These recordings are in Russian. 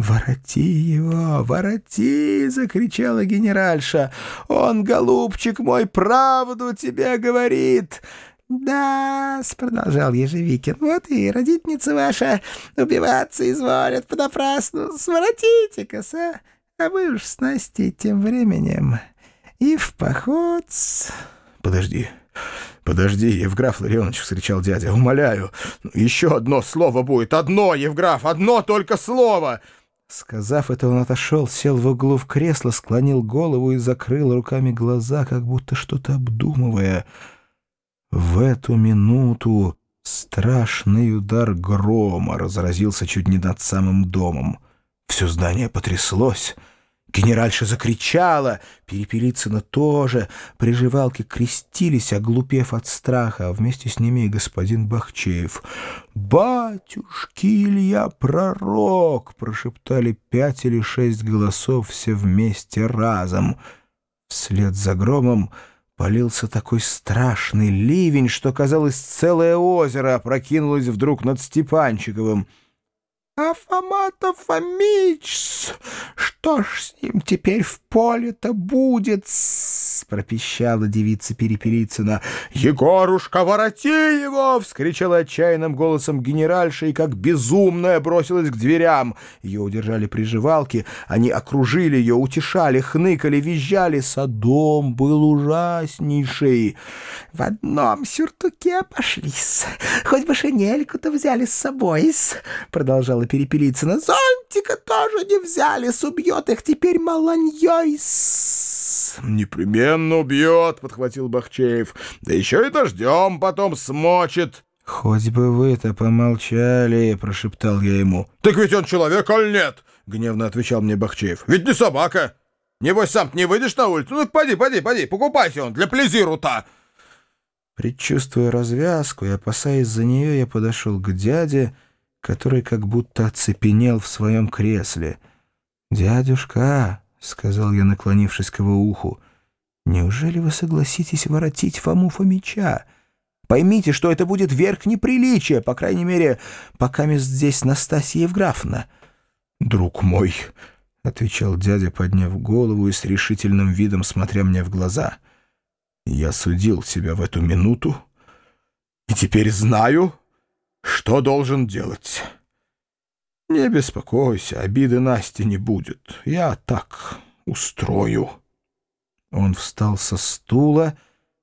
«Вороти его, вороти!» — закричала генеральша. «Он, голубчик мой, правду тебе говорит!» да продолжал Ежевикин, — «вот и родительница ваша убиваться изволят понапрасну. Своротите-ка, а? а вы уж с Настей тем временем и в поход с...» «Подожди, подожди, Евграф Ларионович!» — вскричал дядя. «Умоляю, еще одно слово будет! Одно, Евграф, одно только слово!» Сказав это, он отошел, сел в углу в кресло, склонил голову и закрыл руками глаза, как будто что-то обдумывая. В эту минуту страшный удар грома разразился чуть не над самым домом. Все здание потряслось — Генеральша закричала, Перепелицына тоже, приживалки крестились, оглупев от страха, а вместе с ними и господин Бахчеев. «Батюшки Илья пророк!» — прошептали пять или шесть голосов все вместе разом. Вслед за громом полился такой страшный ливень, что, казалось, целое озеро опрокинулось вдруг над Степанчиковым — а Фома-то Фомич, что ж с ним теперь в поле-то будет? — пропищала девица Переперицына. — Егорушка, вороти его! — вскричала отчаянным голосом генеральша и как безумная бросилась к дверям. Ее удержали приживалки, они окружили ее, утешали, хныкали, визжали. Садом был ужаснейший. — В одном сюртуке пошлись, хоть бы шинельку-то взяли с собой, — продолжала Перепелицына. — Зонтика тоже не взяли, убьет их теперь маланьей. — Непременно убьет, — подхватил Бахчеев. — Да еще и дождем потом смочит. — Хоть бы вы-то помолчали, — прошептал я ему. — Так ведь он человек, аль нет? — гневно отвечал мне Бахчеев. — Ведь не собака. Небось, сам не выйдешь на улицу? Ну, поди, поди, поди, покупайся он для плезиру-то. Предчувствуя развязку и опасаясь за нее, я подошел к дяде, который как будто оцепенел в своем кресле. «Дядюшка», — сказал я, наклонившись к его уху, — «неужели вы согласитесь воротить Фому Фомича? Поймите, что это будет верх неприличия, по крайней мере, пока здесь Настасья Евграфовна». «Друг мой», — отвечал дядя, подняв голову и с решительным видом смотря мне в глаза, — «я судил себя в эту минуту и теперь знаю, что должен делать». «Не беспокойся, обиды Насти не будет. Я так устрою». Он встал со стула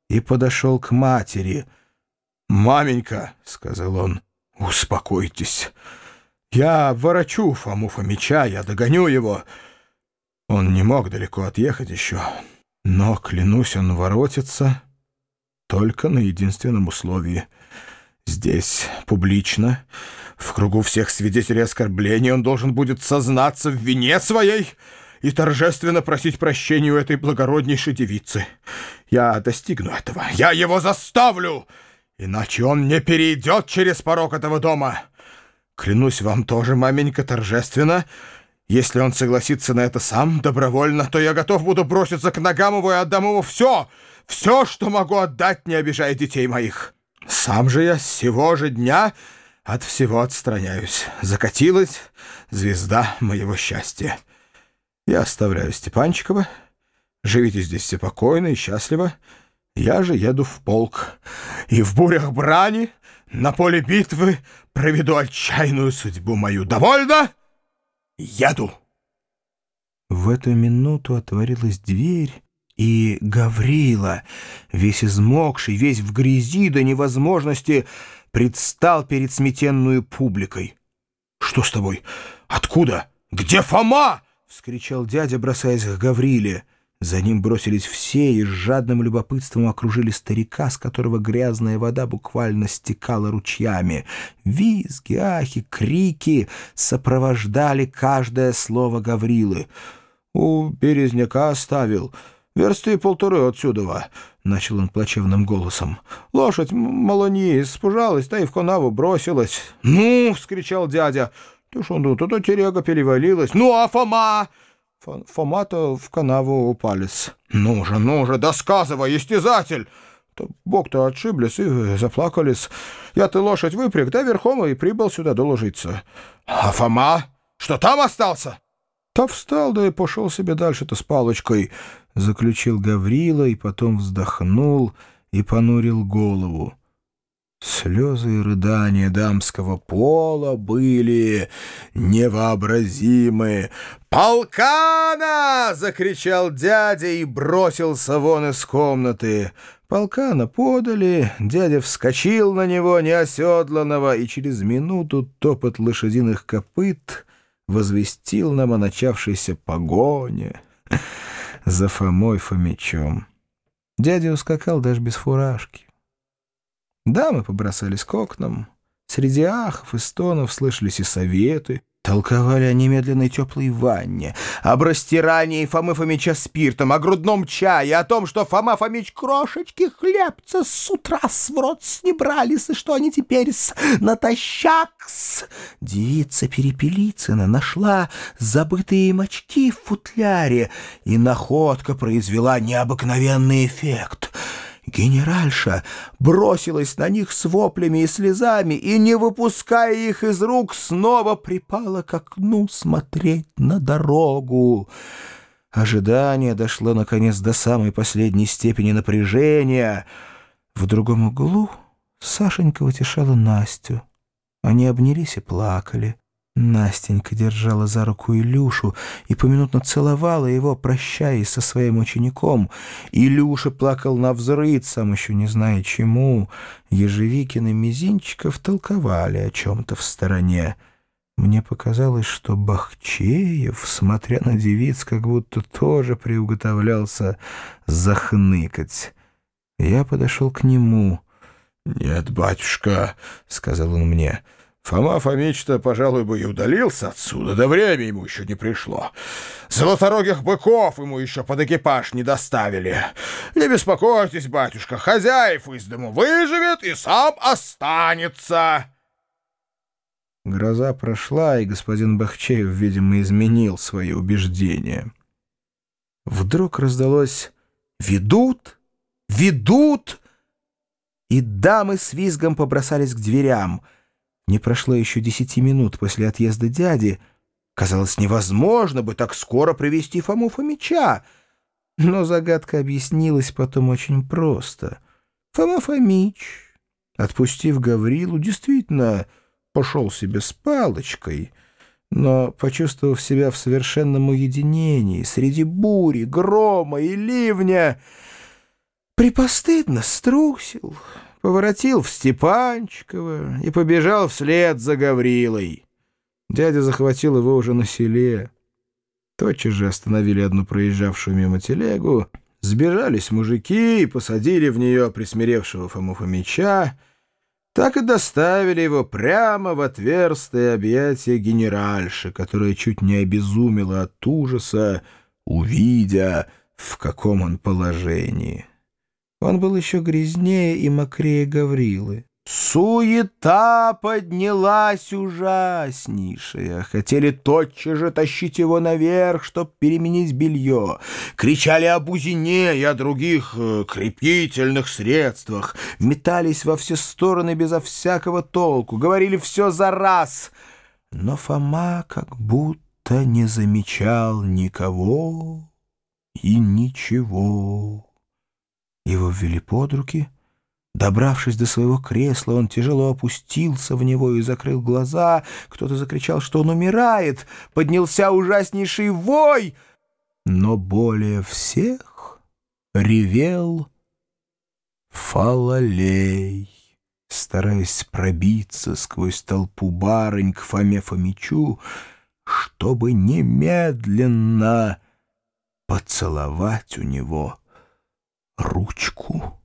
и подошел к матери. «Маменька», — сказал он, — «успокойтесь. Я ворочу Фому Фомича, я догоню его. Он не мог далеко отъехать еще, но, клянусь, он воротится только на единственном условии. Здесь, публично, в кругу всех свидетелей оскорблений он должен будет сознаться в вине своей и торжественно просить прощения у этой благороднейшей девицы. Я достигну этого. Я его заставлю, иначе он не перейдет через порог этого дома. Клянусь вам тоже, маменька, торжественно. Если он согласится на это сам, добровольно, то я готов буду броситься к ногам его и отдам ему все, все, что могу отдать, не обижая детей моих. Сам же я с сего же дня от всего отстраняюсь. Закатилась звезда моего счастья. Я оставляю Степанчикова. Живите здесь все покойно и счастливо. Я же еду в полк. И в бурях брани на поле битвы проведу отчаянную судьбу мою. Довольно? Еду. В эту минуту отворилась дверь, и Гаврила, весь измокший, весь в грязи до невозможности, предстал перед сметенную публикой. «Что с тобой? Откуда? Где Фома?» — вскричал дядя, бросаясь к Гавриле. За ним бросились все и с жадным любопытством окружили старика, с которого грязная вода буквально стекала ручьями. Визги, ахи, крики сопровождали каждое слово Гаврилы. «У Березняка оставил. Версты полторы отсюда», — начал он плачевным голосом. «Лошадь малони испужалась, да и в канаву бросилась». «Ну!» — вскричал дядя. «Ты что, ну, туда теряга перевалилась. Ну, а Фома?» Фома-то в канаву упались. «Ну же, ну же, досказывай, истязатель!» то Бог-то отшиблись и заплакались. Я-то лошадь выпряг, да верхом и прибыл сюда доложиться. «А Фома? что там остался?» «Та встал, да и пошел себе дальше-то с палочкой», — заключил Гаврила и потом вздохнул и понурил голову. Слезы и рыдания дамского пола были невообразимы. «Полкана!» — закричал дядя и бросился вон из комнаты. Полкана подали, дядя вскочил на него неоседланного, и через минуту топот лошадиных копыт возвестил нам о начавшейся погоне за Фомой Фомичом. Дядя ускакал даже без фуражки. Дамы побросались к окнам. Среди ахов и стонов слышались и советы. Толковали о немедленной теплой ванне, об растирании Фомы Фомича спиртом, о грудном чае, о том, что Фома Фомич крошечки хлебца с утра с в рот не брались, и что они теперь с натощак-с. Девица Перепелицына нашла забытые мочки в футляре, и находка произвела необыкновенный эффект — Генеральша бросилась на них с воплями и слезами и, не выпуская их из рук, снова припала к окну смотреть на дорогу. Ожидание дошло, наконец, до самой последней степени напряжения. В другом углу Сашенька утешала Настю. Они обнялись и плакали. Настенька держала за руку Илюшу и поминутно целовала его, прощаясь со своим учеником. Илюша плакал на взрыд, сам еще не зная чему. Ежевикин и Мизинчиков толковали о чем-то в стороне. Мне показалось, что Бахчеев, смотря на девиц, как будто тоже приуготовлялся захныкать. Я подошел к нему. «Нет, батюшка», — сказал он мне, — Фома Фомич-то, пожалуй, бы и удалился отсюда, да время ему еще не пришло. Золоторогих быков ему еще под экипаж не доставили. Не беспокойтесь, батюшка, хозяев из дому выживет и сам останется. Гроза прошла, и господин Бахчеев, видимо, изменил свои убеждения. Вдруг раздалось «Ведут! Ведут!» И дамы с визгом побросались к дверям — не прошло еще десяти минут после отъезда дяди. Казалось, невозможно бы так скоро привести Фому Фомича. Но загадка объяснилась потом очень просто. Фома Фомич, отпустив Гаврилу, действительно пошел себе с палочкой, но, почувствовав себя в совершенном уединении, среди бури, грома и ливня, припостыдно струсил поворотил в Степанчиково и побежал вслед за Гаврилой. Дядя захватил его уже на селе. Тотчас же остановили одну проезжавшую мимо телегу, сбежались мужики и посадили в нее присмиревшего Фому Фомича, так и доставили его прямо в отверстие объятия генеральши, которая чуть не обезумела от ужаса, увидя, в каком он положении. Он был еще грязнее и мокрее Гаврилы. Суета поднялась ужаснейшая. Хотели тотчас же тащить его наверх, чтоб переменить белье. Кричали о бузине и о других э, крепительных средствах. Метались во все стороны безо всякого толку. Говорили все за раз. Но Фома как будто не замечал никого и ничего. Его ввели под руки. Добравшись до своего кресла, он тяжело опустился в него и закрыл глаза. Кто-то закричал, что он умирает. Поднялся ужаснейший вой. Но более всех ревел Фалалей, стараясь пробиться сквозь толпу барынь к Фоме Фомичу, чтобы немедленно поцеловать у него ручку.